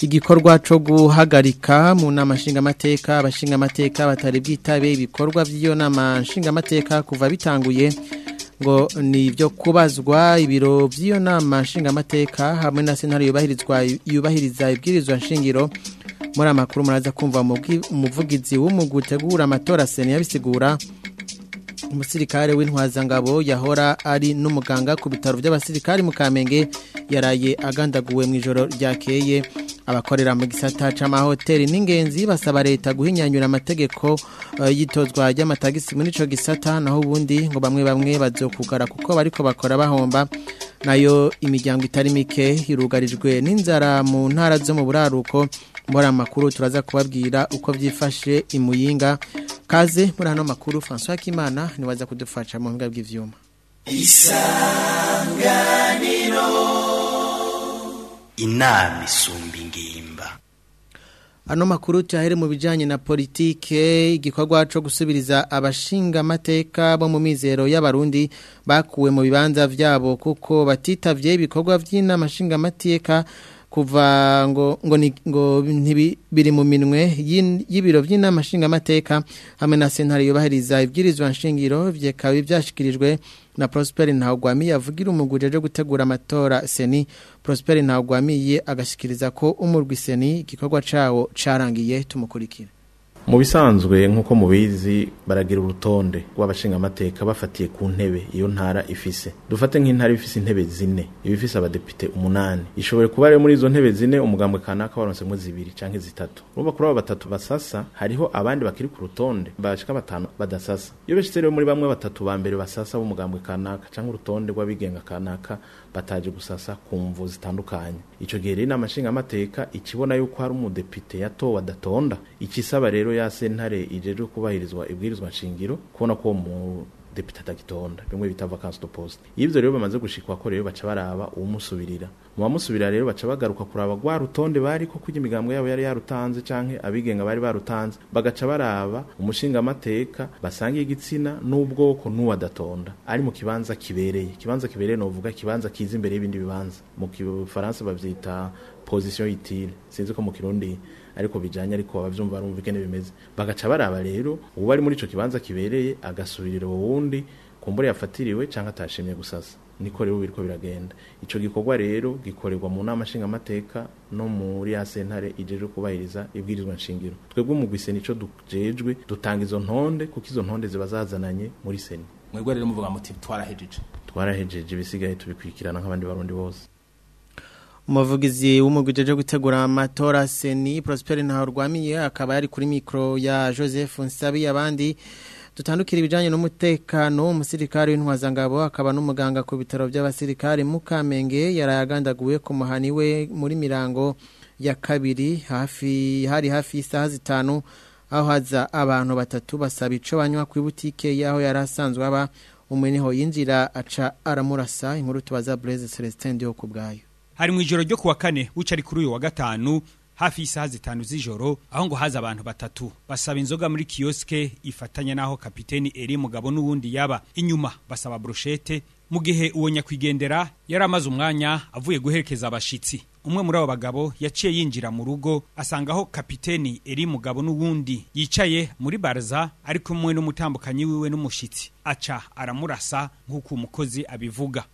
igikorwa cyo guhagarika mu nama nshingamateka abashingamateka batari bwitabe ibikorwa by'iyo nama nshingamateka kuva bitanguye ngo ni ibyo kubazwa ibiro by'iyo nama nshingamateka hamwe na senari yubahirizwa yubahiriza ibwirizwa nshingiro muri amakuru muraza kumva umuvugizi w'umugutegura amatora sena yabisigura umusirikare w'intwazangabo yahora ari n'umuganga ku bitaro by'abasirikare mu kamenge yaraye agandaguwe mu ijoro ryakeye abakorera mu gisata cy'amahoteli n'ingenzi basaba leta guhinyanyura amategeko eh, y'itozwa ry'amatagisi muri icyo gisata naho ubundi ngo bamwe bamwe bazokugara kuko bariko bakora bahomba nayo imiryango itari mike hirugarijwe n'inzara mu ntara zo mu buraruko muri amakuru turaza kubabwira uko byifashe imuyinga kaze muri hano makuru François Kimana niwaza kudufasha mu mbwa bw'ivyuma isanganiro inama isumba ano makuru tuyahere mu bijyanye na politike igikorwa cyo gusubiriza abashingamateka bo mu mizero y'abarundi bakuwe mu bibanza byabo kuko batitabye ibikorwa by'inama nshingamateka kuva ngo ngo ngo biri mu minwe y'ibiro by'inama nshingamateka hamwe na senari yubahiriza ibwirizwa nshingiro byekaba byashyikirijwe na Prosper Ntagwamiye avugira umugurije cyo gutegura amatora seni Prosper Ntagwamiye agashikiriza ko umurwi seni igikorwa cawo carangiye tumukurikira mu bisanzwe nk'uko mubizi baragira urutonde rw'abashingamateka bafatiye ku ntebe iyo ntara ifise dufate nk'intara ifise intebe zine iba ifise abadepite umunani ishobora kuba rero muri izo ntebe zine umugambwe kanaka waronsemo zibiri canke zitatu urumva kuri abo batatu basasa hariho abandi bakiri ku rutonde bashika batanu badasasa iyo bashitse rero muri bamwe batatu ba mbere basasa b'umugambwe kanaka canke urutonde rw'abigenga kanaka bataje gusasa ku mvu zitandukanye icyo gihe rero inama nshingamateka ikibona yuko hari umudepite yatowe adatonda ikisaba rero ya sentare ireje kubahirizwa ibwirizwa nshingiro kubona ko mu depute atagitonda bimwe bita vacance de poste ivyo rero bamaze gushikwa ko rero baca baraba umusubirira mu bamusubirira rero baca bagaruka kuraba rwa rutonde bari ko kugira imigambo yabo yari yarutanze cyangwa abigenga bari barutanze bagaca baraba umushinga amateka basangiye igitsina n'ubwoko n'uwadatonda ari mu kibanza kibereye kibanza kibereye ni novuga kibanza kiza imbere y'ibindi bibanza mu kifaransa babyita pozisiyo yitire sinzi ko mu kirundi ariko bijyanye ariko ababyumva barumva ikene bimeze bagaca baraba rero uwo ari muri icyo kibanza kibereye agasubirira uwo wundi kumbure yafatiriwe cyangwa atashimye gusasa niko rero biriko biragenda icyo gikorwa rero gikorerwa mu nama nshinga amateka no muri ya sentare ijeje kubahiriza ibwirizwa nshingiro twebwe umugwise nico dujejwe dutanga izo ntonde kuko izo ntonde ziba zazananye muri seni mwebwe rero muvuga muti twarahejeje twarahejeje ibisigaye tubikwikirana nk'abandi barundi bose umuvugizi w'umugwi ujyaje gutegura amatora seni na ntawarwamiye akaba yari kuri mikoro ya joseph nsabi abandi dutandukira ibijyanye n'umutekano umusirikare w'intwazangabo akaba n'umuganga ku bitaro by'abasirikare mukamenge yarayagandaguye ku muhani we muri mirango ya kabiri hafi hari hafi y'isaha zitanu aho haza abantu batatu basaba icyo banywa ku ibutike y'aho yari asanzwe aba umwe niho yinjira aca aramurasa inkuru tubaza bureze celestin ndiho hari mu ijoro ryo kuwa kane bucari kuri uyu wa gatanu hafi y'isaha zitanu z'ijoro aho ngo haza abantu batatu basaba inzoga muri kiyoske ifatanya n'aho kapiteni eri mugabo n'uwundi yaba inyuma basaba broshete mu gihe uwo nyakwigendera yari amaze umwanya avuye guherekeza abashyitsi umwe muri abo bagabo yaciye yinjira mu rugo asangaho kapiteni eri mugabo n'uwundi yicaye muri barza ari kumwe n'umutambukanyi wiwe n’umushitsi aca aramurasa nk'uko umukozi abivuga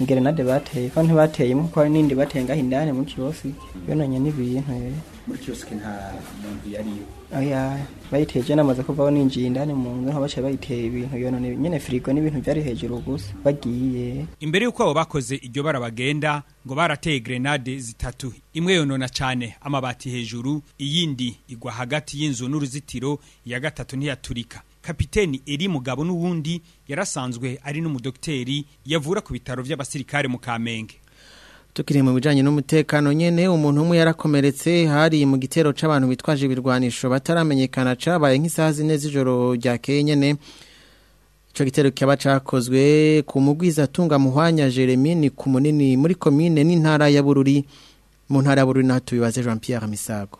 gerenade bateye kandi ntibateyemo kuko hari n'indi bateye ngaho indani mu kiyosi yonanye n'ibintu muri kiyosi nta muntu yariyo oya bayiteye je namaze kuvaho ninjiye indani mu nzu nka baciye bayiteye ibintu yonone nyene firigo n'ibintu byari hejuru gusa bagiye imbere y'uko abo bakoze iryo bara bagenda ngo barateye grenade zitatu imwe yonona cane amabati hejuru iyindi igwa hagati y'inzu n'uruzitiro iya gatatu ntiyaturika kapiteni eri mugabo n'uwundi yarasanzwe ari n'umudogiteri yavura ku bitaro by'abasirikare mu kamenge tukiri mu bijanye n'umutekano nyene umuntu umwe yarakomeretse hari mu gitero c'abantu bitwaje ibirwanisho bataramenyekana cabaye nk'isaha zine z'ijoro ryakeye nyene ico gitero kiba cakozwe ku mugwiza tunga muhwanya Jeremy ni ku munini muri komine n'intara ya Bururi mu ntara ya Bururi naho tubibaze Jean Pierre Misago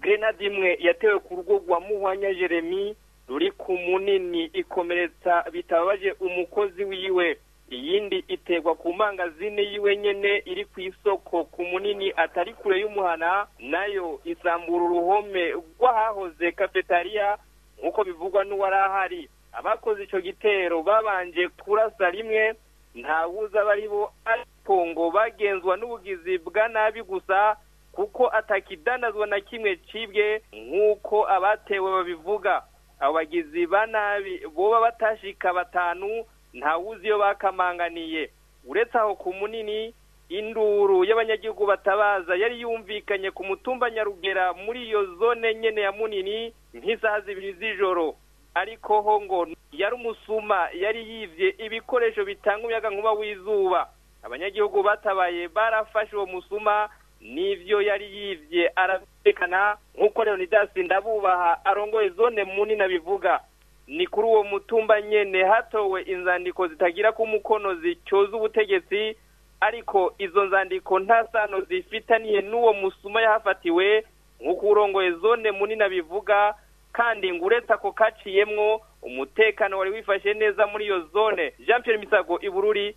grenade imwe yatewe ku rugo rwa muhwanya Jeremy ruri ku munini ikomeretsa bitababaje umukozi wiwe iyindi iterwa ku mangazini yiwe nyene iri ku isoko ku munini atari kure y'umuhana nayo isambura uruhome rw'ahahoze kafetariya nk'uko bivugwa n'uwari ahari abakoze icyo gitero babanje kurasa rimwe ntawuzi abari bo ariko ngo bagenzwa n'ubugizi bwa nabi gusa kuko atakidanazwa na kimwe cibwe nk'uko abatewe babivuga abagizi ba boba batashika batanu ntawuzi iyo bakamanganiye uretse aho ku munini induru y'abanyagihugu batabaza yari yumvikanye ku mutumba nyarugera muri iyo zone nyene ya munini nk'isaha zibiri z'ijoro ariko ho ngo yari umusuma yari yivye ibikoresho bitanga nkuba w'izuba abanyagihugu batabaye barafashe uwo musuma n'ivyo yari yivye ara umutekano nk'uko leonidas ndabubaha arongoye zone munini abivuga ni kuri uwo mutumba nyine hatowe inzandiko zitagira ku mukono zicyuza ubutegetsi ariko izo nzandiko nta sano zifitaniye n'uwo musuma yahafatiwe nk'uko urongoye zone munini nabivuga kandi ngo uretse ako kaciyemwo umutekano wari wifashe neza muri iyo zone jean Pierre misago ibururi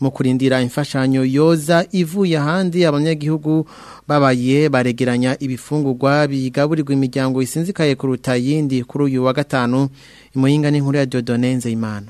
mu kurindira imfashanyo yoza ivuye ahandi abanyagihugu babaye baregeranya ibifungurwa bigaburirwa imiryango isinzikaye kuruta yindi kuri uyu wa gatanu imuyinga n'inkuru ya Dodone Nzeyimana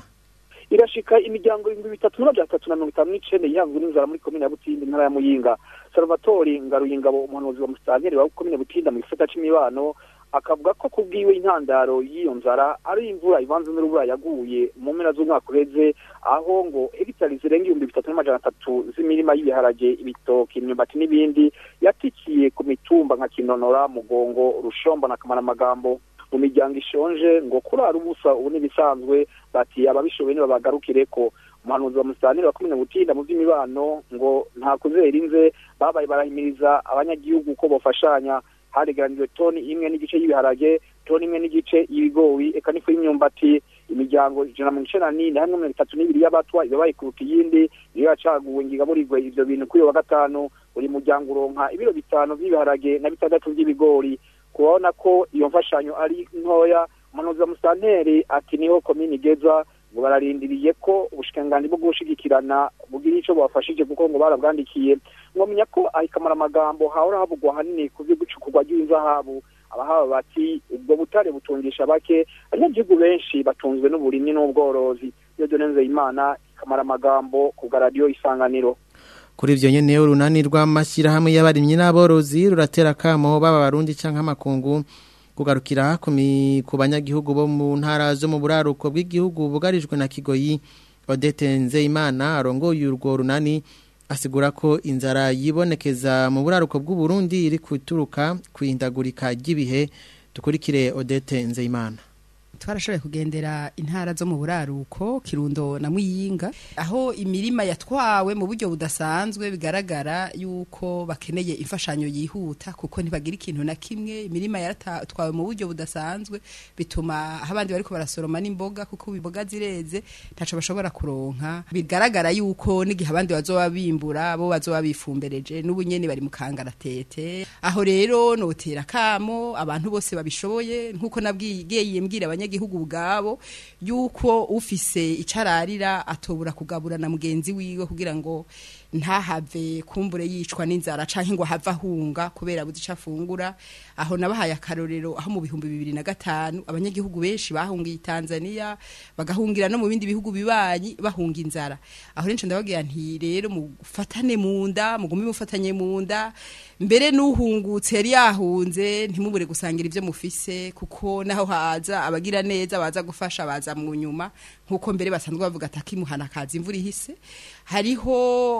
irashika imiryango ibihumbi bitatu n'amajana atatu na mirongo itanu n'icyenda yihanzwe n'inzara muri komine ya butindi intara ya muyinga salvatori ngaruyingabo umuhanuzi wa musitanteri wa komine butinda mu gisata cy'imibano akavuga ko kubwiwe intandaro y'iyo nzara ari imvura ivanze n'urubura yaguye mu mpera z'umwaka uheze aho ngo hegitari zirenga ibihumbi bitatu n'amajana atatu z'imirima y'ibiharage ibitoki imyumbati n'ibindi yatikiye ku mitumba nka kinonora mugongo rushomba na kamaramagambo mu miryango ishonje ngo kurara ubusa ubu n'ibisanzwe bati ababishoboye ntibabagarukire ko umuhanuzi wa musitani bakomeye gutinda mu by'imibano ngo nta kuzera inze babaye barahimiriza abanyagihugu ko bafashanya hareganijwe toni imwe n'igice y'ibiharage toni imwe n'igice y'ibigori eka n'ifu y'imyumbati imiryango ijana mirongo icyenda n'ine hamwe mirongo itatu n'ibiri y'abatwa iba bayikuruta iyindi niyo yacaguwe ngigaburirwe ibyo bintu kuri uyu wa gatanu buri muryango uronka ibiro bitanu by'ibiharage na bitandatu by'ibigori kubona ko iyo mfashanyo ari ntoya umunoza musanteri ati niho komini igeza ngo bararindiriye ko ubushikangani bwo gushyigikirana bugira icyo bubafashije kuko ngo barabwandikiye mwamenya ko ayikamara amagambo hahora havugwa ahanini ku byo gucukurwa ry'inzahabu abahawe bati ubwo butare butungisha bake abanyagihugu benshi batunzwe n'uburimyi n'ubworozi iyo dore nzeyimana ikamara amagambo ku bwa isanganiro kuri ibyo nyene yo runani rw'amashyira hamwe y'abarimyi n'aborozi ruratera kamo baba barundi canke amakungu kugarukira ku banyagihugu bo mu ntara zo mu buraruko bw'igihugu bugarijwe na kigoyi Odette Nzeyimana arongoye urwo runani asigura ko inzara yibonekeza mu buraruko bw'u Burundi iri kuturuka kwindagurika ry'ibihe dukurikire Odette Nzeyimana twarashoboye kugendera intara zo mu buraruko kirundo na muyinga aho imirima yatwawe mu buryo budasanzwe bigaragara yuko bakeneye imfashanyo yihuta kuko ntibagira ikintu na kimwe imirima yaratwawe mu buryo budasanzwe bituma abandi bariko barasoroma n'imboga kuko imboga zireze ntaco bashobora kuronka bigaragara yuko n'igihe abandi bazoba bimbura bo bazoba bifumbereje n'ubunyeni bari mu kangaratete aho rero notera kamo abantu bose babishoboye nkuko nabwiye mbwira abanya n'igihugu ubwabo yuko ufise icararira atobora kugabura na mugenzi wiwe kugira ngo ntahave kumbure yicwa n'inzara canke ngo hava ahunga kubera buzi icafungura aho nabahaye akarorero aho mu bihumbi bibiri na gatanu abanyagihugu benshi bahungiye Tanzania bagahungira no mu bindi bihugu bibanyi bahunga inzara aho rero ndababwira nti rero mufatane mu nda mugume mufatanye munda mbere nuhungutse yari yahunze ntimubure gusangira ivyo mufise kuko naho haza abagira neza baza gufasha baza mu nyuma nkuko mbere basanzwe bavuga atakimuhana kaza imvura ihise hariho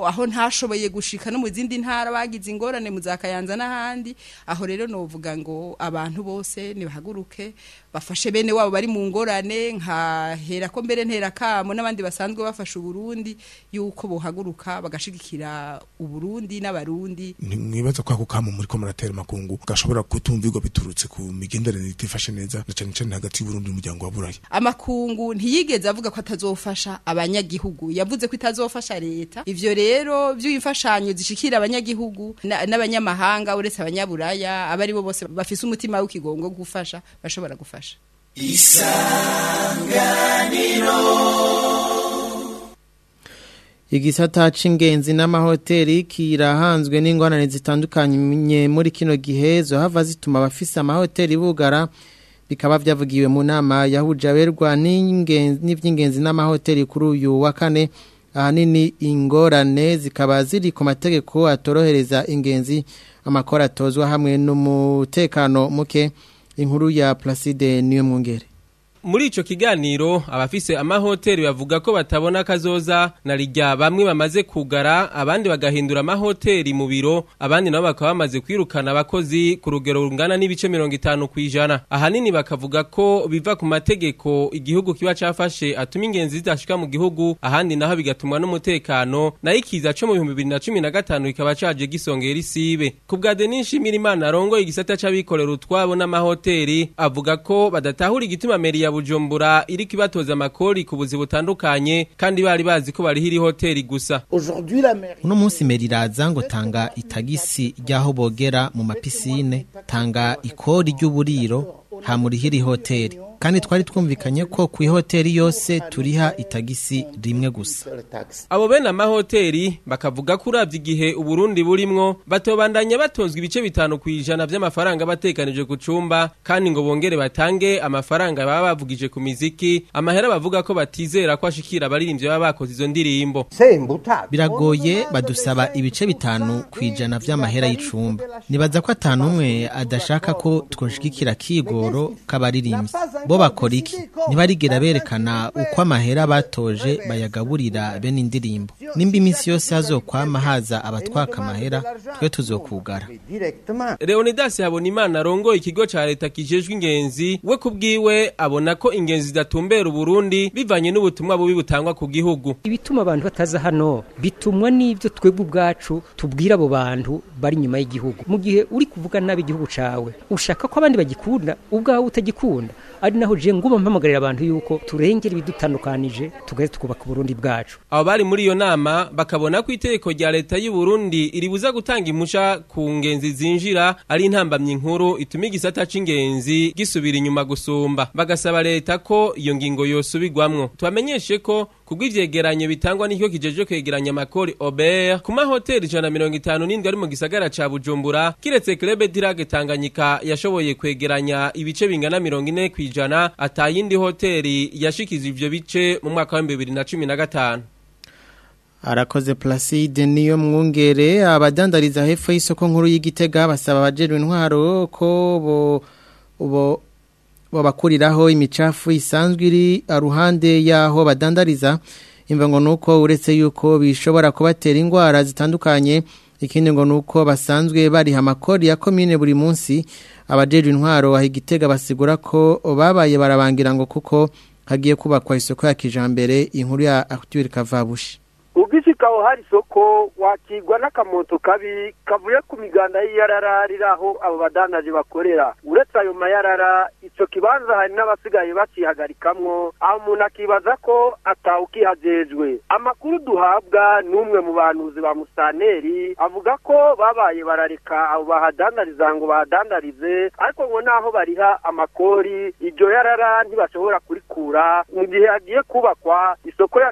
aho ntashoboye gushika no mu zindi ntara bagize ingorane muzakayanza n'ahandi aho rero novuga ngo abantu bose nibahaguruke bafashe bene wabo bari mu ngorane nkahera ko mbere ntera kamo n'abandi basanzwe bafasha uburundi yuko bohaguruka bagashigikira uburundi n'abarundi mwibaza kwako kamo muri ko muratera makungu gashobora kutumvirwa biturutse ku migenderanire itifashe neza na cyane cyane hagati y'uburundi n'umuryango wa buraya amakungu ntiyigeze avuga ko atazofasha abanyagihugu yavuze ko itazofasha ifasha leta ivyo rero by'imfashanyo zishikira abanyagihugu n'abanyamahanga uretse abanyaburaya abari bo bose bafise umutima w'ikigongo gufasha bashobora gufasha isanganiro igisata c'ingenzi n'amahoteli kirahanzwe n'ingorane zitandukanye muri kino gihe hava zituma abafise amahoteli bugara bikaba byavugiwe mu nama yahuje aberwa n’ibyingenzi n'amahoteli kuri uyu wa kane ahanini ingorane zikaba ziri ku mategeko atorohereza ingenzi amakora atozwa hamwe n'umutekano muke inkuru ya Placide niyo mwungere muri ico kiganiro abafise amahoteli bavuga ko batabona akazoza na rijya bamwe bamaze kugara abandi bagahindura amahoteli mu biro abandi nabo bakaba bamaze kwirukana abakozi ku rugero rungana n'ibice mirongo itanu ku ijana ahanini bakavuga ko biva ku mategeko igihugu kiba cafashe atuma ingenzi zidashika mu gihugu ahandi naho bigatumwa n'umutekano nayo ikiza co mu bihumbi bibiri na cumi na gatanu kikaba caje gisongera isibe ku bwa Denis Shimirimana arongoye igisata c'abikorera utwabo n'amahoteli avuga ko badatahura igituma meri ya bujumbura iri kibatoza amakori ku buzi butandukanye kandi bari bazi ko bari hiri hoteli gusa uno munsi meri iraza ngo tanga itagisi ry'aho bogera mu mapisine tanga ikori ry'uburiro hamurihiri hoteli kandi twari twumvikanye ko ku ihoteli yose turiha itagisi rimwe gusa abo bene amahoteli bakavuga ko urabye igihe uburundi burimwo batobandanya batunzwe ibice bitanu ku ijana by'amafaranga batekanije ku cumba kandi ngo bongere batange amafaranga baba bavugije ku miziki amahera bavuga ko batizera ko ashikira abaririmbyi baba bakoze izo ndirimbo biragoye badusaba ibice bitanu ku ijana by'amahera y'icumba nibaza ko atanu umwe adashaka ko twoshigikira kigoro k'abaririmbyi bo bakora iki ntibarigera berekana uko amahera batoje bayagaburira bene indirimbo nimba iminsi yose hazokwama haza abatwaka amahera twe tuzokugara leonidas habonimana arongoye ikigo cya leta kijejwe ingenzi we kubwiwe abona ko ingenzi zidatumbera uburundi bivanye n'ubutumwa bubi butangwa ku gihugu ibituma abantu bataza hano bitumwa n'ibyo twebwe ubwacu tubwira abo bantu bari inyuma y'igihugu mu gihe uri kuvuga nabi igihugu cawe ushaka ko abandi bagikunda ubwawe utagikunda ari naho je ngubo mpamagarira abantu yuko turengera ibidutandukanije tugaze tukubaka Burundi bwacu abo bari muri iyo nama bakabona ko iteko rya leta y'u Burundi iribuza gutanga impusha ku ngenzi zinjira ari intambamye inkuru ituma igisata c'ingenzi gisubira inyuma gusumba bagasaba leta ko iyo ngingo yosubirwamwo tubamenyeshe ko kubw'ivyegeranyo bitangwa n'ikigo kijeje kwegeranya amakori Aubert ku mahoteli ijana mirongo itanu n'indwi ari mu gisagara ca Bujumbura kiretse Club Dirage Tanganyika yashoboye kwegeranya ibice bingana mirongo ine kw'ijana atayindi hoteli yashikiza ivyo bice mu mwaka wa bibiri na na cumi gatanu arakoze Placide niyo mwungere abadandariza hepfo y'isoko nkuru y'igitega basaba abajerwe intwaro ko bo babakuriraho imicafu isanzwe iri aruhande y'aho badandariza imva ngo nuko uretse yuko bishobora kubatera indwara zitandukanye ikindi ngo nuko basanzwe bari amakori ya komine buri munsi abajeje intwaro aho basigura ko babaye barabangira ngo kuko hagiye kubakwa isoko ya kijambere inkuru ya Arthur Kavabushi ubwishyika aho hari isoko wakigwa n'akamoto kabi kavuye ku miganda y'iyarara riri aho abo badandaje bakorera uretse ayo mayarara icyo kibanza hari n'abasigaye bakihagarikamwo aho umuntu akibaza ko atawukihagejwe amakuru duhabwa n'umwe mu banuzi ba musaneri avuga ko babaye barareka abo bahadandariza ngo bahadandarize ariko ngo naho bariha amakori iryo yarara ntibashobora kurikura mu gihe hagiye kubakwa isoko ya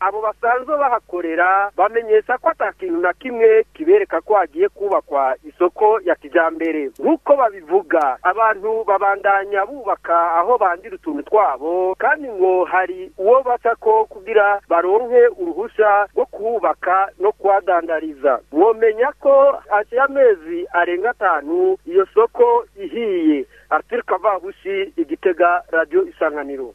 abo basanzwe bahakorera bamenyesha ko ata na kimwe kibereka ko hagiye kubakwa isoko ya kijyambere nk'uko babivuga abantu babandanya bubaka aho bandira utuntu twabo kandi ngo hari uwo baca ko kugira baronke uruhushya rwo kubaka no kuhadandariza mwomenya ko haciye amezi arenga atanu iyo soko ihiye arthur kavabushi igitega radiyo isanganiro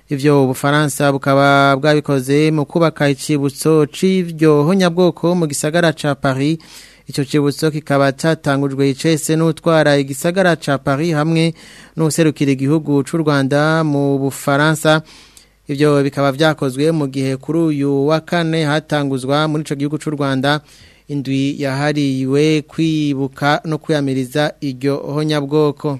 ivyo Bufaransa bukaba bwabikoze mu kubaka ikibutso c'ivyo nyabwoko mu gisagara ca Paris icyo cyibutso kikaba cyatangujwe icese n'utwara igisagara cha Paris hamwe n'userukira igihugu cy'u Rwanda mu Bufaransa ibyo bikaba byakozwe mu gihe kuri uyu wa kane hatanguzwa muri ico gihugu cy'u Rwanda indwi yahariwe kwibuka no kwiyamiriza iryo honyabwoko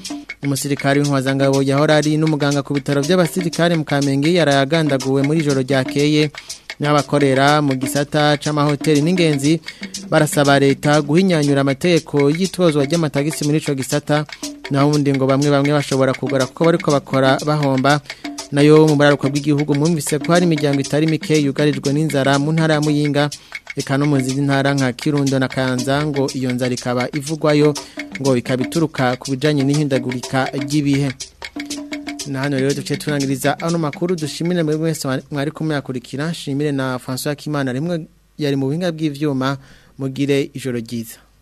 umusirikari w'inkwazangabo yahora ari n'umuganga ku bitaro by'abasirikare mu Kamenge yarayagandaguwe muri joro ryakeye n'abakorera mu gisata c'amahoteli n'ingenzi barasaba leta guhinyanyura amategeko y'itozwa ry'amatagisi muri ico gisata naho ubundi ngo bamwe bamwe bashobora kugura kuko bariko bakora bahomba nayo mu buraruko bw'igihugu mwumvise ko hari imiryango itari mike yugarijwe n'inzara mu ntara ya Muyinga eka no mu ntara nka Kirundo na Kanza ngo iyo nzara ikaba ivugwayo ngo ikaba ituruka ku bijanye n'ihindagurika ry'ibihe na hano rero duce turangiriza ano makuru dushimire muri mwese mwari kumuyakurikira nshimire na François Kimana rimwe yari mu binga bw'ivyuma mugire ijoro ryiza